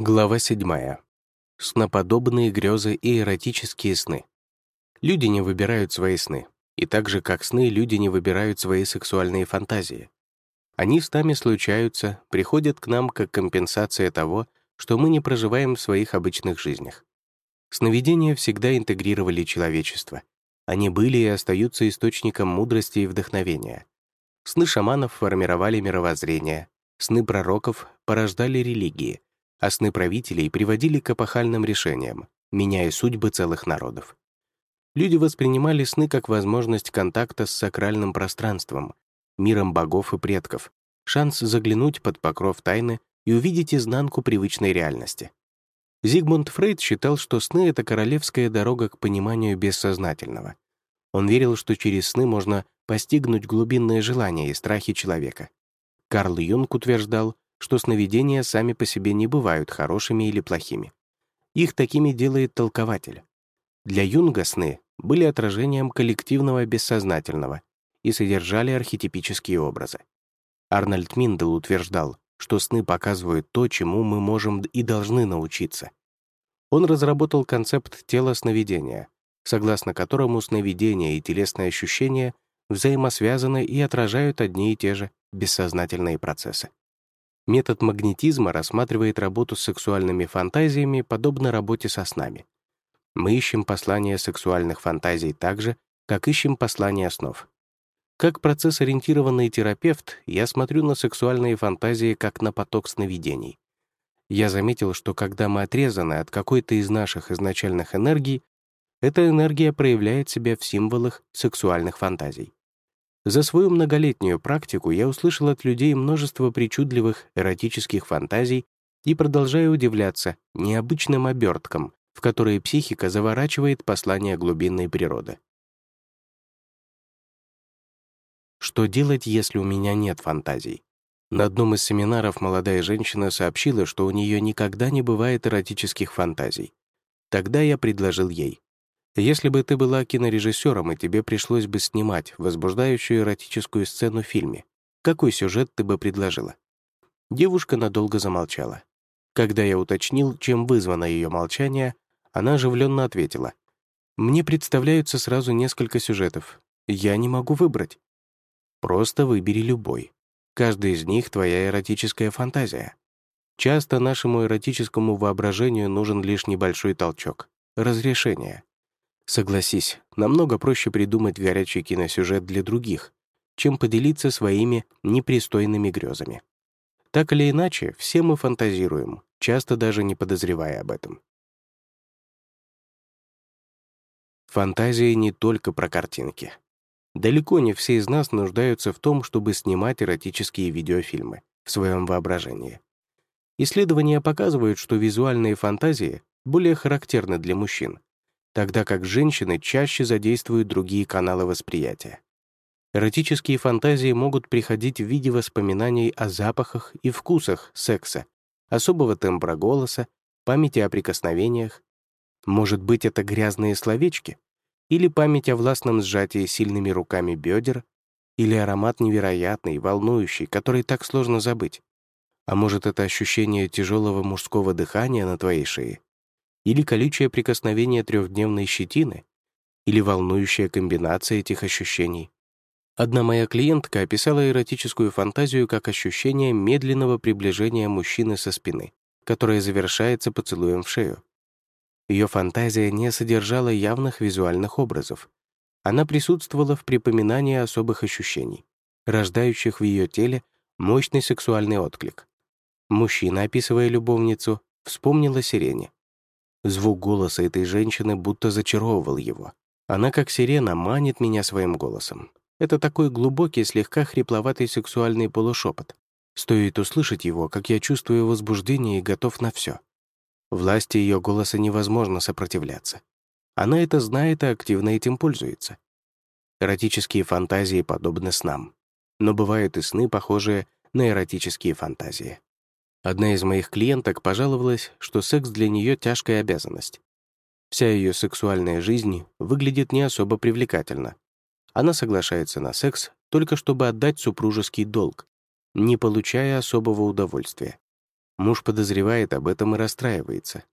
Глава 7. Сноподобные грезы и эротические сны. Люди не выбирают свои сны, и так же, как сны, люди не выбирают свои сексуальные фантазии. Они с нами случаются, приходят к нам как компенсация того, что мы не проживаем в своих обычных жизнях. Сновидения всегда интегрировали человечество. Они были и остаются источником мудрости и вдохновения. Сны шаманов формировали мировоззрение, сны пророков порождали религии — а сны правителей приводили к эпохальным решениям, меняя судьбы целых народов. Люди воспринимали сны как возможность контакта с сакральным пространством, миром богов и предков, шанс заглянуть под покров тайны и увидеть изнанку привычной реальности. Зигмунд Фрейд считал, что сны — это королевская дорога к пониманию бессознательного. Он верил, что через сны можно постигнуть глубинные желания и страхи человека. Карл Юнг утверждал, что сновидения сами по себе не бывают хорошими или плохими. Их такими делает толкователь. Для Юнга сны были отражением коллективного бессознательного и содержали архетипические образы. Арнольд Миндел утверждал, что сны показывают то, чему мы можем и должны научиться. Он разработал концепт тела сновидения, согласно которому сновидения и телесные ощущения взаимосвязаны и отражают одни и те же бессознательные процессы. Метод магнетизма рассматривает работу с сексуальными фантазиями подобно работе со снами. Мы ищем послания сексуальных фантазий так же, как ищем послания снов. Как процесс-ориентированный терапевт, я смотрю на сексуальные фантазии как на поток сновидений. Я заметил, что когда мы отрезаны от какой-то из наших изначальных энергий, эта энергия проявляет себя в символах сексуальных фантазий. За свою многолетнюю практику я услышал от людей множество причудливых эротических фантазий и продолжаю удивляться необычным оберткам, в которые психика заворачивает послания глубинной природы. Что делать, если у меня нет фантазий? На одном из семинаров молодая женщина сообщила, что у нее никогда не бывает эротических фантазий. Тогда я предложил ей. Если бы ты была кинорежиссером, и тебе пришлось бы снимать возбуждающую эротическую сцену в фильме, какой сюжет ты бы предложила? Девушка надолго замолчала. Когда я уточнил, чем вызвано ее молчание, она оживленно ответила. «Мне представляются сразу несколько сюжетов. Я не могу выбрать». «Просто выбери любой. Каждый из них — твоя эротическая фантазия. Часто нашему эротическому воображению нужен лишь небольшой толчок — разрешение. Согласись, намного проще придумать горячий киносюжет для других, чем поделиться своими непристойными грезами. Так или иначе, все мы фантазируем, часто даже не подозревая об этом. Фантазии не только про картинки. Далеко не все из нас нуждаются в том, чтобы снимать эротические видеофильмы в своем воображении. Исследования показывают, что визуальные фантазии более характерны для мужчин, тогда как женщины чаще задействуют другие каналы восприятия. Эротические фантазии могут приходить в виде воспоминаний о запахах и вкусах секса, особого тембра голоса, памяти о прикосновениях. Может быть, это грязные словечки? Или память о властном сжатии сильными руками бедер? Или аромат невероятный, волнующий, который так сложно забыть? А может, это ощущение тяжелого мужского дыхания на твоей шее? Или колючее прикосновение трехдневной щетины, или волнующая комбинация этих ощущений. Одна моя клиентка описала эротическую фантазию как ощущение медленного приближения мужчины со спины, которое завершается поцелуем в шею. Ее фантазия не содержала явных визуальных образов. Она присутствовала в припоминании особых ощущений, рождающих в ее теле мощный сексуальный отклик. Мужчина, описывая любовницу, вспомнил о сирене. Звук голоса этой женщины будто зачаровывал его. Она, как сирена, манит меня своим голосом. Это такой глубокий, слегка хрипловатый сексуальный полушепот. Стоит услышать его, как я чувствую возбуждение и готов на все. Власти ее голоса невозможно сопротивляться. Она это знает и активно этим пользуется. Эротические фантазии подобны снам. Но бывают и сны, похожие на эротические фантазии. Одна из моих клиенток пожаловалась, что секс для нее тяжкая обязанность. Вся ее сексуальная жизнь выглядит не особо привлекательно. Она соглашается на секс только чтобы отдать супружеский долг, не получая особого удовольствия. Муж подозревает об этом и расстраивается.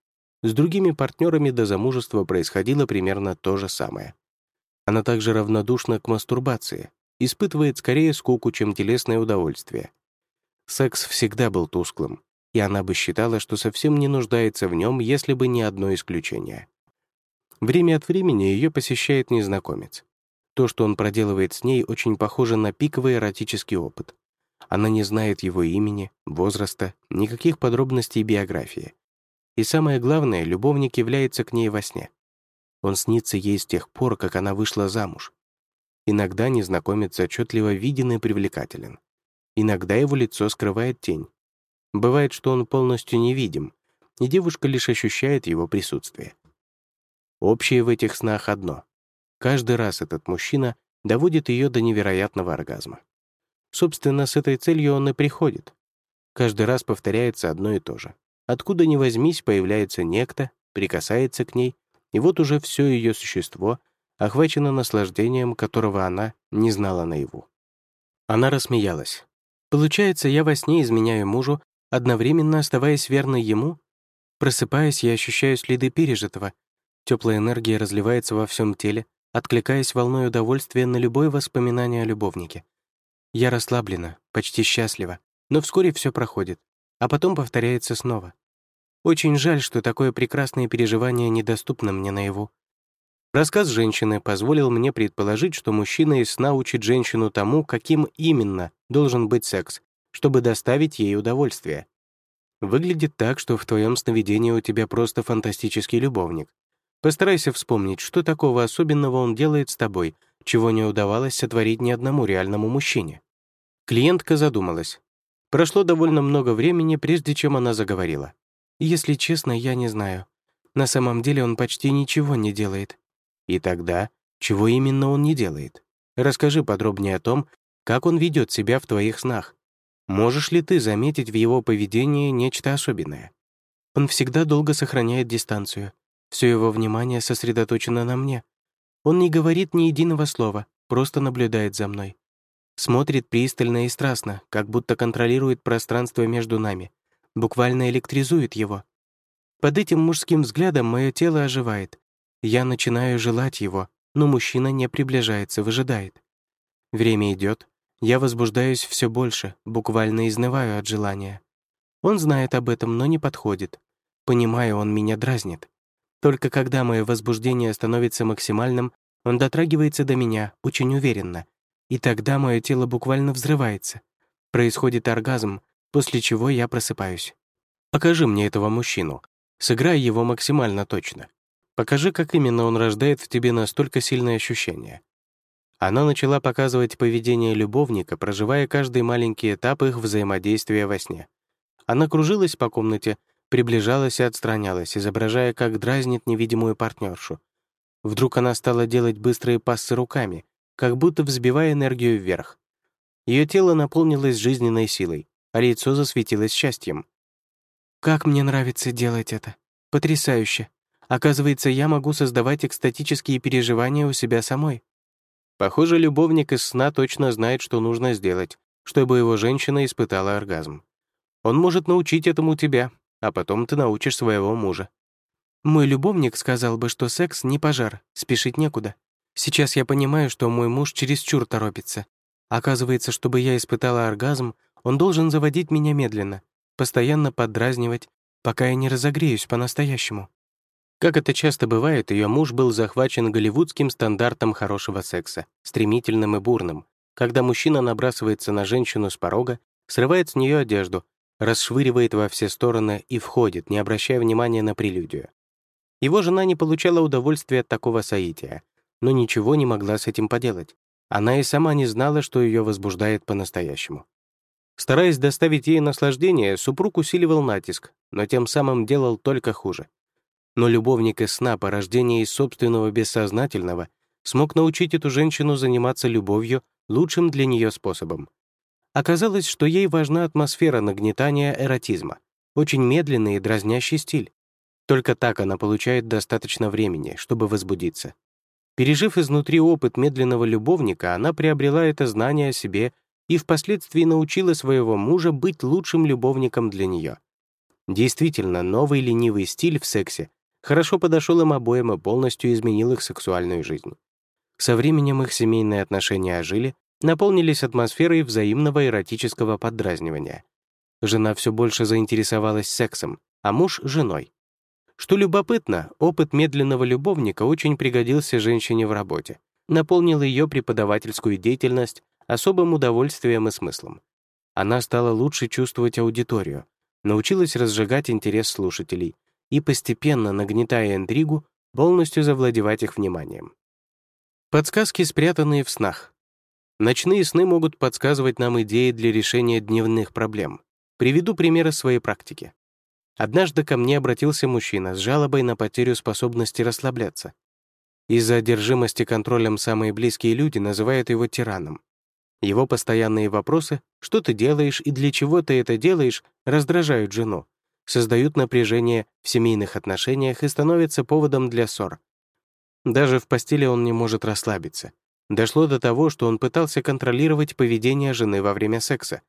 С другими партнерами до замужества происходило примерно то же самое. Она также равнодушна к мастурбации, испытывает скорее скуку, чем телесное удовольствие. Секс всегда был тусклым, и она бы считала, что совсем не нуждается в нем, если бы не одно исключение. Время от времени ее посещает незнакомец. То, что он проделывает с ней, очень похоже на пиковый эротический опыт. Она не знает его имени, возраста, никаких подробностей биографии. И самое главное, любовник является к ней во сне. Он снится ей с тех пор, как она вышла замуж. Иногда незнакомец отчетливо виден и привлекателен. Иногда его лицо скрывает тень. Бывает, что он полностью невидим, и девушка лишь ощущает его присутствие. Общее в этих снах одно. Каждый раз этот мужчина доводит ее до невероятного оргазма. Собственно, с этой целью он и приходит. Каждый раз повторяется одно и то же. Откуда ни возьмись, появляется некто, прикасается к ней, и вот уже все ее существо охвачено наслаждением, которого она не знала наяву. Она рассмеялась. «Получается, я во сне изменяю мужу, одновременно оставаясь верной ему? Просыпаясь, я ощущаю следы пережитого. Теплая энергия разливается во всем теле, откликаясь волной удовольствия на любое воспоминание о любовнике. Я расслаблена, почти счастлива, но вскоре все проходит, а потом повторяется снова. Очень жаль, что такое прекрасное переживание недоступно мне наяву. Рассказ женщины позволил мне предположить, что мужчина из сна учит женщину тому, каким именно должен быть секс, чтобы доставить ей удовольствие. Выглядит так, что в твоем сновидении у тебя просто фантастический любовник. Постарайся вспомнить, что такого особенного он делает с тобой, чего не удавалось сотворить ни одному реальному мужчине. Клиентка задумалась. Прошло довольно много времени, прежде чем она заговорила. «Если честно, я не знаю. На самом деле он почти ничего не делает». «И тогда, чего именно он не делает? Расскажи подробнее о том, как он ведет себя в твоих снах. Можешь ли ты заметить в его поведении нечто особенное? Он всегда долго сохраняет дистанцию. Все его внимание сосредоточено на мне. Он не говорит ни единого слова, просто наблюдает за мной. Смотрит пристально и страстно, как будто контролирует пространство между нами, буквально электризует его. Под этим мужским взглядом мое тело оживает. Я начинаю желать его, но мужчина не приближается, выжидает. Время идет, я возбуждаюсь все больше, буквально изнываю от желания. Он знает об этом, но не подходит. Понимаю, он меня дразнит. Только когда мое возбуждение становится максимальным, он дотрагивается до меня очень уверенно, и тогда мое тело буквально взрывается. Происходит оргазм, после чего я просыпаюсь. Покажи мне этого мужчину. Сыграй его максимально точно. Покажи, как именно он рождает в тебе настолько сильные ощущения. Она начала показывать поведение любовника, проживая каждый маленький этап их взаимодействия во сне. Она кружилась по комнате, приближалась и отстранялась, изображая, как дразнит невидимую партнершу. Вдруг она стала делать быстрые пассы руками, как будто взбивая энергию вверх. Ее тело наполнилось жизненной силой, а лицо засветилось счастьем. «Как мне нравится делать это! Потрясающе! Оказывается, я могу создавать экстатические переживания у себя самой». Похоже, любовник из сна точно знает, что нужно сделать, чтобы его женщина испытала оргазм. Он может научить этому тебя, а потом ты научишь своего мужа. Мой любовник сказал бы, что секс не пожар, спешить некуда. Сейчас я понимаю, что мой муж чересчур торопится. Оказывается, чтобы я испытала оргазм, он должен заводить меня медленно, постоянно поддразнивать, пока я не разогреюсь по-настоящему. Как это часто бывает, ее муж был захвачен голливудским стандартом хорошего секса, стремительным и бурным, когда мужчина набрасывается на женщину с порога, срывает с нее одежду, расшвыривает во все стороны и входит, не обращая внимания на прелюдию. Его жена не получала удовольствия от такого соития — но ничего не могла с этим поделать. Она и сама не знала, что ее возбуждает по-настоящему. Стараясь доставить ей наслаждение, супруг усиливал натиск, но тем самым делал только хуже. Но любовник из сна, порождение из собственного бессознательного, смог научить эту женщину заниматься любовью лучшим для нее способом. Оказалось, что ей важна атмосфера нагнетания эротизма, очень медленный и дразнящий стиль. Только так она получает достаточно времени, чтобы возбудиться. Пережив изнутри опыт медленного любовника, она приобрела это знание о себе и впоследствии научила своего мужа быть лучшим любовником для нее. Действительно, новый ленивый стиль в сексе хорошо подошел им обоим и полностью изменил их сексуальную жизнь. Со временем их семейные отношения ожили, наполнились атмосферой взаимного эротического поддразнивания. Жена все больше заинтересовалась сексом, а муж — женой. Что любопытно, опыт медленного любовника очень пригодился женщине в работе, наполнил ее преподавательскую деятельность особым удовольствием и смыслом. Она стала лучше чувствовать аудиторию, научилась разжигать интерес слушателей и, постепенно нагнетая интригу, полностью завладевать их вниманием. Подсказки, спрятанные в снах. Ночные сны могут подсказывать нам идеи для решения дневных проблем. Приведу примеры своей практики. Однажды ко мне обратился мужчина с жалобой на потерю способности расслабляться. Из-за одержимости контролем самые близкие люди называют его тираном. Его постоянные вопросы «что ты делаешь и для чего ты это делаешь» раздражают жену, создают напряжение в семейных отношениях и становятся поводом для ссор. Даже в постели он не может расслабиться. Дошло до того, что он пытался контролировать поведение жены во время секса.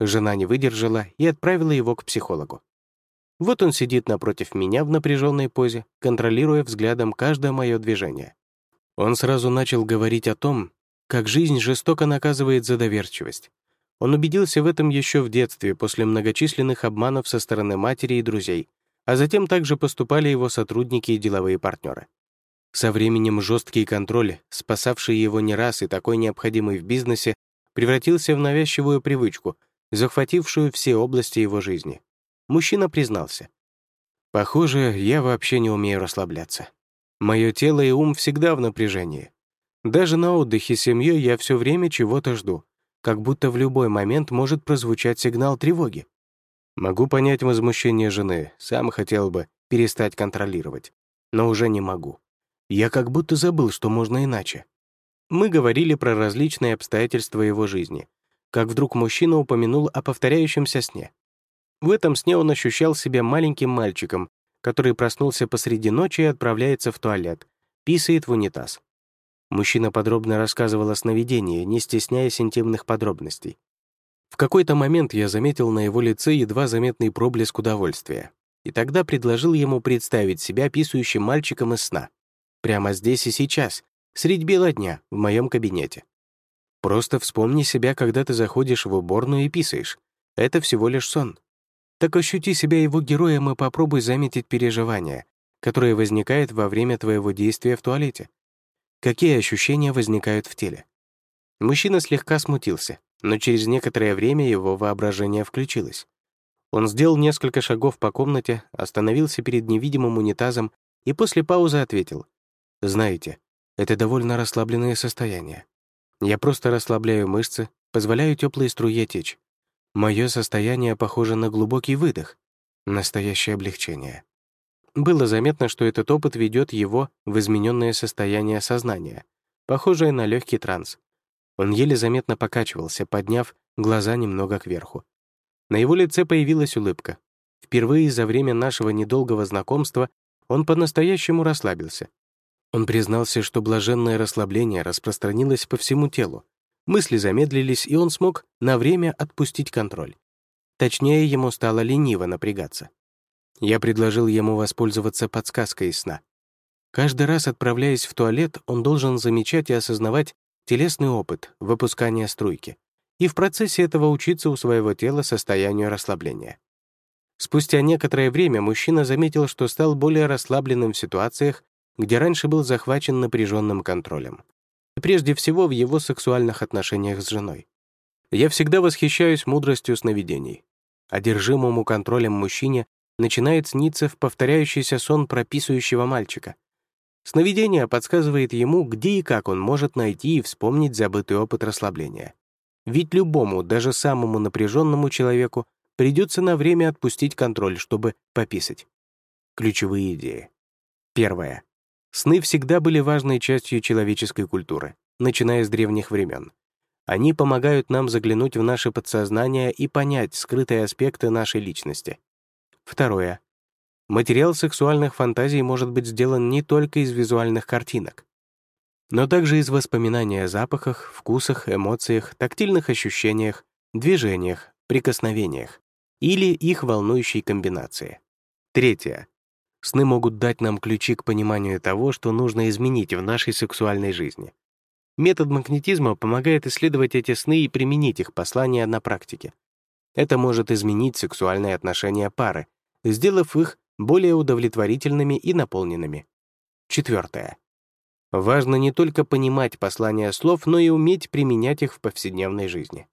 Жена не выдержала и отправила его к психологу. Вот он сидит напротив меня в напряженной позе, контролируя взглядом каждое мое движение. Он сразу начал говорить о том, как жизнь жестоко наказывает за доверчивость. Он убедился в этом еще в детстве после многочисленных обманов со стороны матери и друзей, а затем также поступали его сотрудники и деловые партнеры. Со временем жесткий контроль, спасавший его не раз и такой необходимый в бизнесе, превратился в навязчивую привычку, захватившую все области его жизни. Мужчина признался. «Похоже, я вообще не умею расслабляться. Мое тело и ум всегда в напряжении. Даже на отдыхе с семьей я все время чего-то жду, как будто в любой момент может прозвучать сигнал тревоги. Могу понять возмущение жены, сам хотел бы перестать контролировать, но уже не могу. Я как будто забыл, что можно иначе. Мы говорили про различные обстоятельства его жизни, как вдруг мужчина упомянул о повторяющемся сне. В этом сне он ощущал себя маленьким мальчиком, который проснулся посреди ночи и отправляется в туалет, писает в унитаз. Мужчина подробно рассказывал о сновидении, не стесняясь интимных подробностей. В какой-то момент я заметил на его лице едва заметный проблеск удовольствия, и тогда предложил ему представить себя писающим мальчиком из сна. Прямо здесь и сейчас, средь бела дня, в моем кабинете. Просто вспомни себя, когда ты заходишь в уборную и писаешь. Это всего лишь сон. Так ощути себя его героем и попробуй заметить переживания, которые возникают во время твоего действия в туалете. Какие ощущения возникают в теле? Мужчина слегка смутился, но через некоторое время его воображение включилось. Он сделал несколько шагов по комнате, остановился перед невидимым унитазом и после паузы ответил. Знаете, это довольно расслабленное состояние. Я просто расслабляю мышцы, позволяю теплой струе течь. Мое состояние похоже на глубокий выдох, настоящее облегчение. Было заметно, что этот опыт ведет его в измененное состояние сознания, похожее на легкий транс. Он еле заметно покачивался, подняв глаза немного кверху. На его лице появилась улыбка. Впервые за время нашего недолгого знакомства он по-настоящему расслабился, он признался, что блаженное расслабление распространилось по всему телу. Мысли замедлились, и он смог на время отпустить контроль. Точнее, ему стало лениво напрягаться. Я предложил ему воспользоваться подсказкой сна. Каждый раз, отправляясь в туалет, он должен замечать и осознавать телесный опыт, выпускания струйки, и в процессе этого учиться у своего тела состоянию расслабления. Спустя некоторое время мужчина заметил, что стал более расслабленным в ситуациях, где раньше был захвачен напряженным контролем. Прежде всего в его сексуальных отношениях с женой. Я всегда восхищаюсь мудростью сновидений. Одержимому контролем мужчине начинает сниться в повторяющийся сон прописывающего мальчика. Сновидение подсказывает ему, где и как он может найти и вспомнить забытый опыт расслабления. Ведь любому, даже самому напряженному человеку, придется на время отпустить контроль, чтобы пописать. Ключевые идеи. Первое. Сны всегда были важной частью человеческой культуры, начиная с древних времен. Они помогают нам заглянуть в наше подсознание и понять скрытые аспекты нашей личности. Второе. Материал сексуальных фантазий может быть сделан не только из визуальных картинок, но также из воспоминаний о запахах, вкусах, эмоциях, тактильных ощущениях, движениях, прикосновениях. или их волнующей комбинации. Третье. Сны могут дать нам ключи к пониманию того, что нужно изменить в нашей сексуальной жизни. Метод магнетизма помогает исследовать эти сны и применить их послания на практике. Это может изменить сексуальные отношения пары, сделав их более удовлетворительными и наполненными. Четвертое. Важно не только понимать послания слов, но и уметь применять их в повседневной жизни.